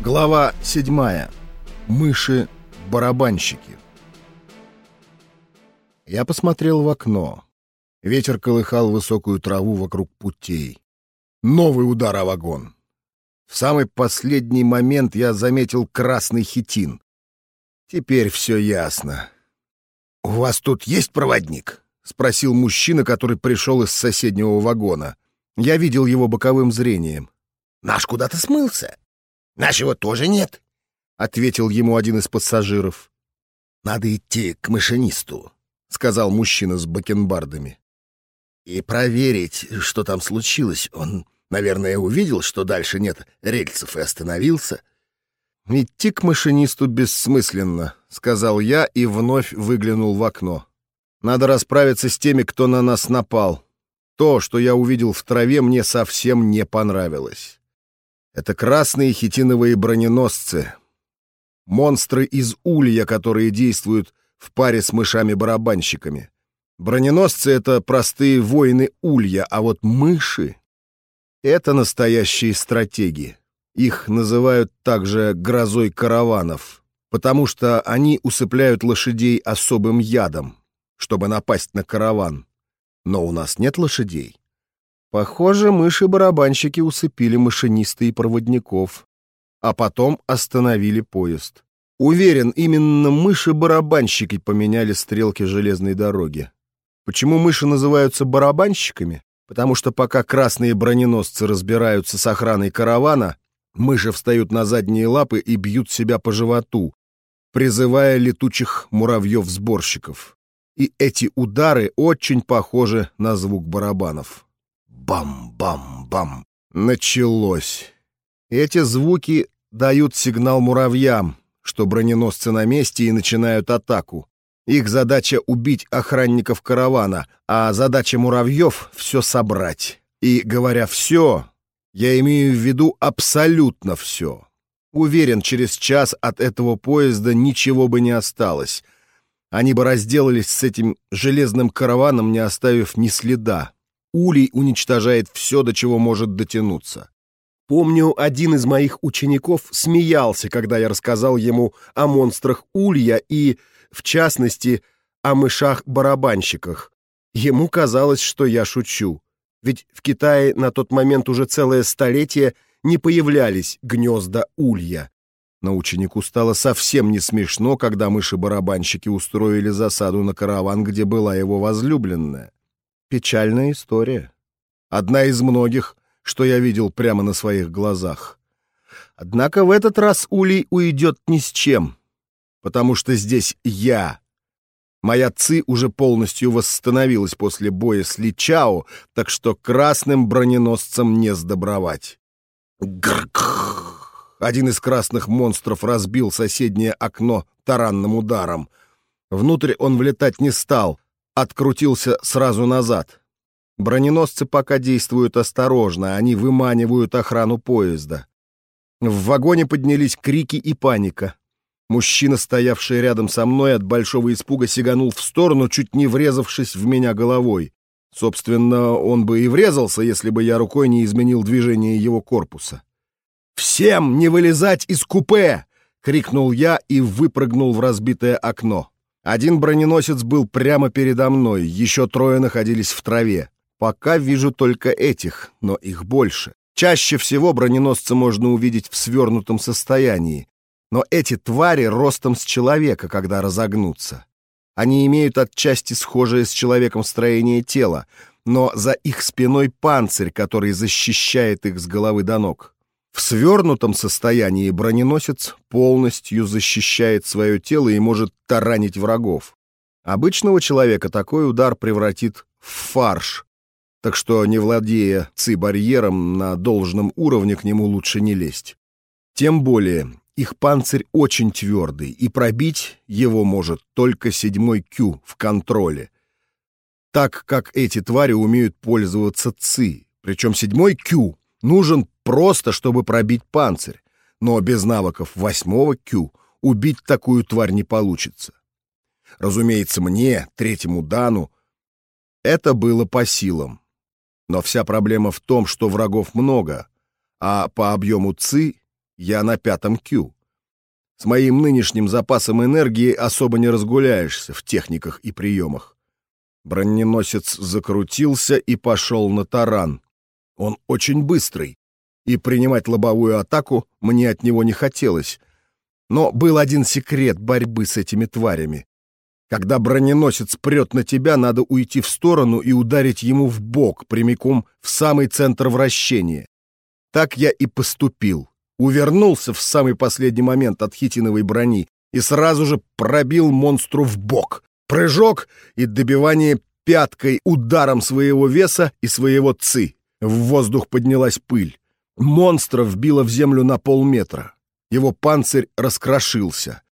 Глава 7. Мыши-барабанщики. Я посмотрел в окно. Ветер колыхал высокую траву вокруг путей. Новый удар о вагон. В самый последний момент я заметил красный хитин. Теперь все ясно. «У вас тут есть проводник?» — спросил мужчина, который пришел из соседнего вагона. Я видел его боковым зрением. «Наш куда-то смылся. Нашего тоже нет», — ответил ему один из пассажиров. «Надо идти к машинисту», — сказал мужчина с бакенбардами. «И проверить, что там случилось. Он, наверное, увидел, что дальше нет рельсов и остановился». «Идти к машинисту бессмысленно», — сказал я и вновь выглянул в окно. «Надо расправиться с теми, кто на нас напал. То, что я увидел в траве, мне совсем не понравилось. Это красные хитиновые броненосцы. Монстры из улья, которые действуют в паре с мышами-барабанщиками. Броненосцы — это простые воины улья, а вот мыши — это настоящие стратеги. Их называют также «грозой караванов», потому что они усыпляют лошадей особым ядом, чтобы напасть на караван. Но у нас нет лошадей. Похоже, мыши-барабанщики усыпили машиниста и проводников, а потом остановили поезд. Уверен, именно мыши-барабанщики поменяли стрелки железной дороги. Почему мыши называются барабанщиками? Потому что пока красные броненосцы разбираются с охраной каравана, мыши встают на задние лапы и бьют себя по животу, призывая летучих муравьев-сборщиков. И эти удары очень похожи на звук барабанов. Бам-бам-бам. Началось. Эти звуки дают сигнал муравьям, что броненосцы на месте и начинают атаку. Их задача — убить охранников каравана, а задача муравьев — все собрать. И, говоря «все», я имею в виду абсолютно все. Уверен, через час от этого поезда ничего бы не осталось. Они бы разделались с этим железным караваном, не оставив ни следа. Улей уничтожает все, до чего может дотянуться. Помню, один из моих учеников смеялся, когда я рассказал ему о монстрах Улья и, в частности, о мышах-барабанщиках. Ему казалось, что я шучу. Ведь в Китае на тот момент уже целое столетие не появлялись гнезда Улья. Но ученику стало совсем не смешно, когда мыши-барабанщики устроили засаду на караван, где была его возлюбленная. Печальная история. Одна из многих, что я видел прямо на своих глазах. Однако в этот раз Улей уйдет ни с чем, потому что здесь я. Моя ци уже полностью восстановилась после боя с Личао, так что красным броненосцам не сдобровать. Грк! Один из красных монстров разбил соседнее окно таранным ударом. Внутрь он влетать не стал, открутился сразу назад. Броненосцы пока действуют осторожно, они выманивают охрану поезда. В вагоне поднялись крики и паника. Мужчина, стоявший рядом со мной, от большого испуга сиганул в сторону, чуть не врезавшись в меня головой. Собственно, он бы и врезался, если бы я рукой не изменил движение его корпуса. «Всем не вылезать из купе!» — крикнул я и выпрыгнул в разбитое окно. Один броненосец был прямо передо мной, еще трое находились в траве. Пока вижу только этих, но их больше. Чаще всего броненосца можно увидеть в свернутом состоянии, но эти твари ростом с человека, когда разогнутся. Они имеют отчасти схожее с человеком строение тела, но за их спиной панцирь, который защищает их с головы до ног. В свернутом состоянии броненосец полностью защищает свое тело и может таранить врагов. Обычного человека такой удар превратит в фарш, так что, не владея ци-барьером на должном уровне, к нему лучше не лезть. Тем более, их панцирь очень твердый, и пробить его может только седьмой Q в контроле, так как эти твари умеют пользоваться ци, причем седьмой Q нужен просто, чтобы пробить панцирь, но без навыков восьмого Q убить такую тварь не получится. Разумеется, мне, третьему Дану, это было по силам. Но вся проблема в том, что врагов много, а по объему ЦИ Я на пятом Q. С моим нынешним запасом энергии особо не разгуляешься в техниках и приемах. Броненосец закрутился и пошел на таран. Он очень быстрый, и принимать лобовую атаку мне от него не хотелось. Но был один секрет борьбы с этими тварями. Когда броненосец прет на тебя, надо уйти в сторону и ударить ему в бок, прямиком в самый центр вращения. Так я и поступил. Увернулся в самый последний момент от хитиновой брони и сразу же пробил монстру в бок. Прыжок и добивание пяткой ударом своего веса и своего ци. В воздух поднялась пыль. Монстра вбило в землю на полметра. Его панцирь раскрошился.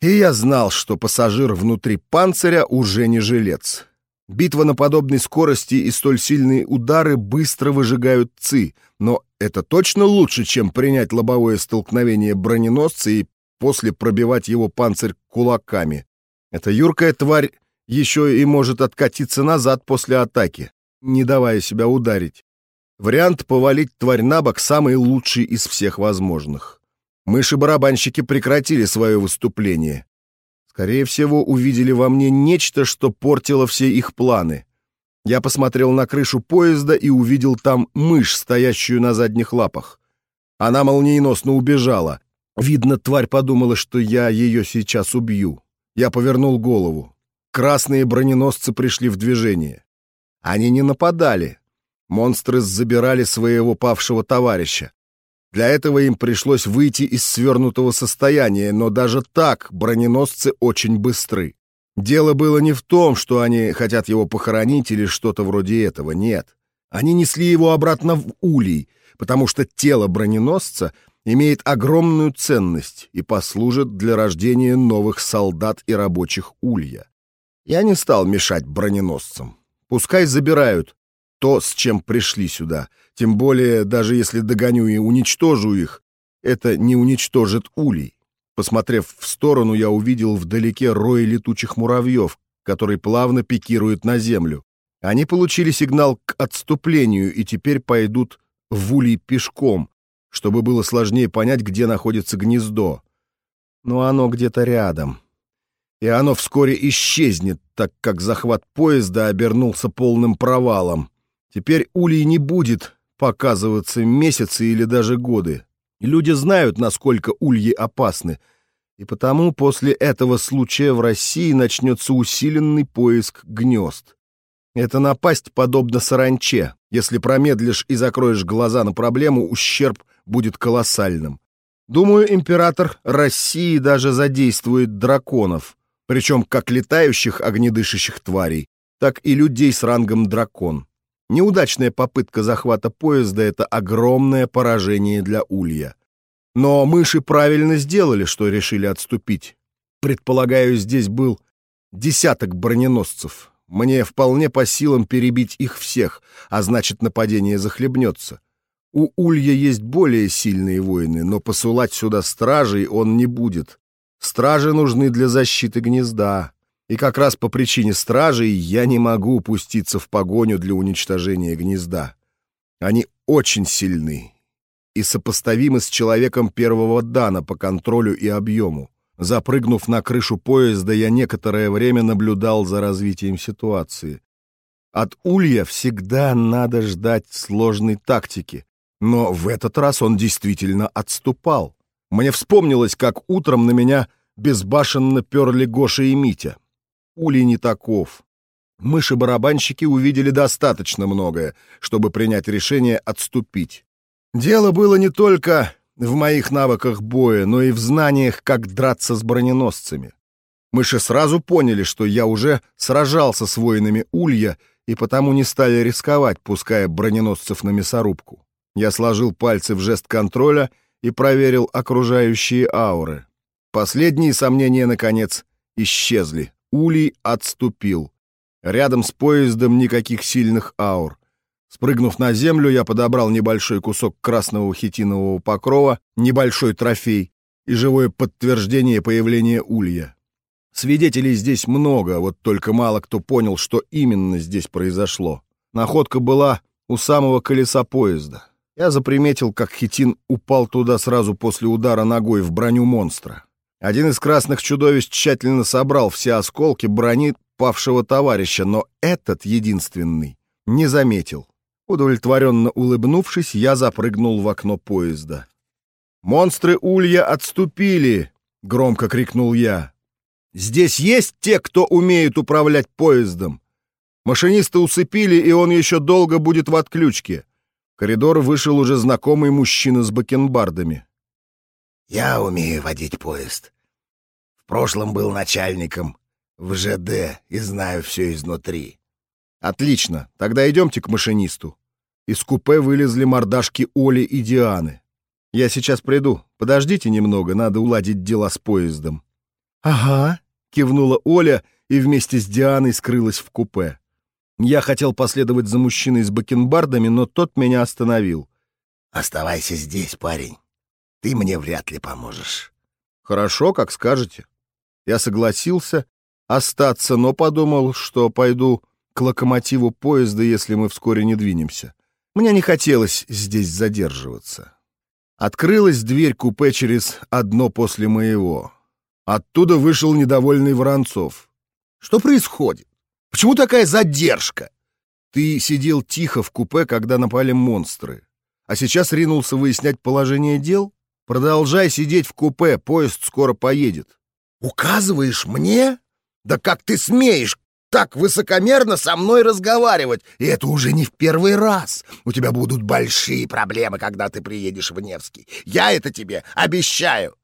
И я знал, что пассажир внутри панциря уже не жилец. Битва на подобной скорости и столь сильные удары быстро выжигают ЦИ, но это точно лучше, чем принять лобовое столкновение броненосца и после пробивать его панцирь кулаками. Эта юркая тварь еще и может откатиться назад после атаки, не давая себя ударить. Вариант повалить тварь на бок самый лучший из всех возможных. Мыши-барабанщики прекратили свое выступление. Скорее всего, увидели во мне нечто, что портило все их планы. Я посмотрел на крышу поезда и увидел там мышь, стоящую на задних лапах. Она молниеносно убежала. Видно, тварь подумала, что я ее сейчас убью. Я повернул голову. Красные броненосцы пришли в движение. Они не нападали. Монстры забирали своего павшего товарища. Для этого им пришлось выйти из свернутого состояния, но даже так броненосцы очень быстры. Дело было не в том, что они хотят его похоронить или что-то вроде этого, нет. Они несли его обратно в улей, потому что тело броненосца имеет огромную ценность и послужит для рождения новых солдат и рабочих улья. Я не стал мешать броненосцам. Пускай забирают то, с чем пришли сюда — тем более, даже если догоню и уничтожу их, это не уничтожит улей. Посмотрев в сторону, я увидел вдалеке рой летучих муравьев, который плавно пикирует на землю. Они получили сигнал к отступлению и теперь пойдут в улей пешком, чтобы было сложнее понять, где находится гнездо. Но оно где-то рядом. И оно вскоре исчезнет, так как захват поезда обернулся полным провалом. Теперь улей не будет показываться месяцы или даже годы. Люди знают, насколько ульи опасны, и потому после этого случая в России начнется усиленный поиск гнезд. Это напасть подобно саранче. Если промедлишь и закроешь глаза на проблему, ущерб будет колоссальным. Думаю, император России даже задействует драконов, причем как летающих огнедышащих тварей, так и людей с рангом дракон. Неудачная попытка захвата поезда — это огромное поражение для Улья. Но мыши правильно сделали, что решили отступить. Предполагаю, здесь был десяток броненосцев. Мне вполне по силам перебить их всех, а значит, нападение захлебнется. У Улья есть более сильные воины, но посылать сюда стражей он не будет. Стражи нужны для защиты гнезда. И как раз по причине стражей я не могу пуститься в погоню для уничтожения гнезда. Они очень сильны и сопоставимы с человеком первого дана по контролю и объему. Запрыгнув на крышу поезда, я некоторое время наблюдал за развитием ситуации. От Улья всегда надо ждать сложной тактики, но в этот раз он действительно отступал. Мне вспомнилось, как утром на меня безбашенно перли Гоша и Митя. Улей не таков. Мыши-барабанщики увидели достаточно многое, чтобы принять решение отступить. Дело было не только в моих навыках боя, но и в знаниях, как драться с броненосцами. Мыши сразу поняли, что я уже сражался с воинами Улья, и потому не стали рисковать, пуская броненосцев на мясорубку. Я сложил пальцы в жест контроля и проверил окружающие ауры. Последние сомнения, наконец, исчезли. Улей отступил. Рядом с поездом никаких сильных аур. Спрыгнув на землю, я подобрал небольшой кусок красного хитинового покрова, небольшой трофей и живое подтверждение появления улья. Свидетелей здесь много, вот только мало кто понял, что именно здесь произошло. Находка была у самого колеса поезда. Я заприметил, как хитин упал туда сразу после удара ногой в броню монстра. Один из красных чудовищ тщательно собрал все осколки брони павшего товарища, но этот единственный не заметил. Удовлетворенно улыбнувшись, я запрыгнул в окно поезда. «Монстры Улья отступили!» — громко крикнул я. «Здесь есть те, кто умеет управлять поездом. Машиниста усыпили, и он еще долго будет в отключке». В коридор вышел уже знакомый мужчина с бакенбардами. «Я умею водить поезд. В прошлом был начальником в ЖД и знаю все изнутри». «Отлично, тогда идемте к машинисту». Из купе вылезли мордашки Оли и Дианы. «Я сейчас приду. Подождите немного, надо уладить дела с поездом». «Ага», — кивнула Оля и вместе с Дианой скрылась в купе. Я хотел последовать за мужчиной с бакенбардами, но тот меня остановил. «Оставайся здесь, парень. Ты мне вряд ли поможешь». «Хорошо, как скажете». Я согласился остаться, но подумал, что пойду к локомотиву поезда, если мы вскоре не двинемся. Мне не хотелось здесь задерживаться. Открылась дверь купе через одно после моего. Оттуда вышел недовольный Воронцов. «Что происходит? Почему такая задержка?» «Ты сидел тихо в купе, когда напали монстры, а сейчас ринулся выяснять положение дел? Продолжай сидеть в купе, поезд скоро поедет». «Указываешь мне? Да как ты смеешь? так высокомерно со мной разговаривать, и это уже не в первый раз. У тебя будут большие проблемы, когда ты приедешь в Невский. Я это тебе обещаю.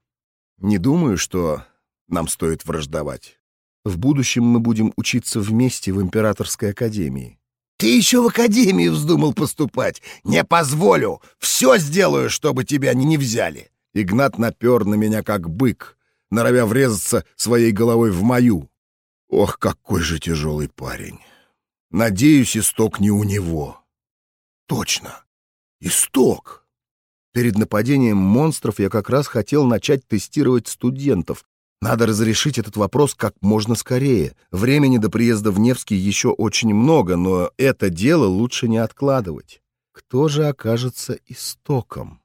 Не думаю, что нам стоит враждовать. В будущем мы будем учиться вместе в Императорской академии. Ты еще в академию вздумал поступать. Не позволю. Все сделаю, чтобы тебя не взяли. Игнат напер на меня как бык, норовя врезаться своей головой в мою. Ох, какой же тяжелый парень. Надеюсь, исток не у него. Точно, исток. Перед нападением монстров я как раз хотел начать тестировать студентов. Надо разрешить этот вопрос как можно скорее. Времени до приезда в Невский еще очень много, но это дело лучше не откладывать. Кто же окажется истоком?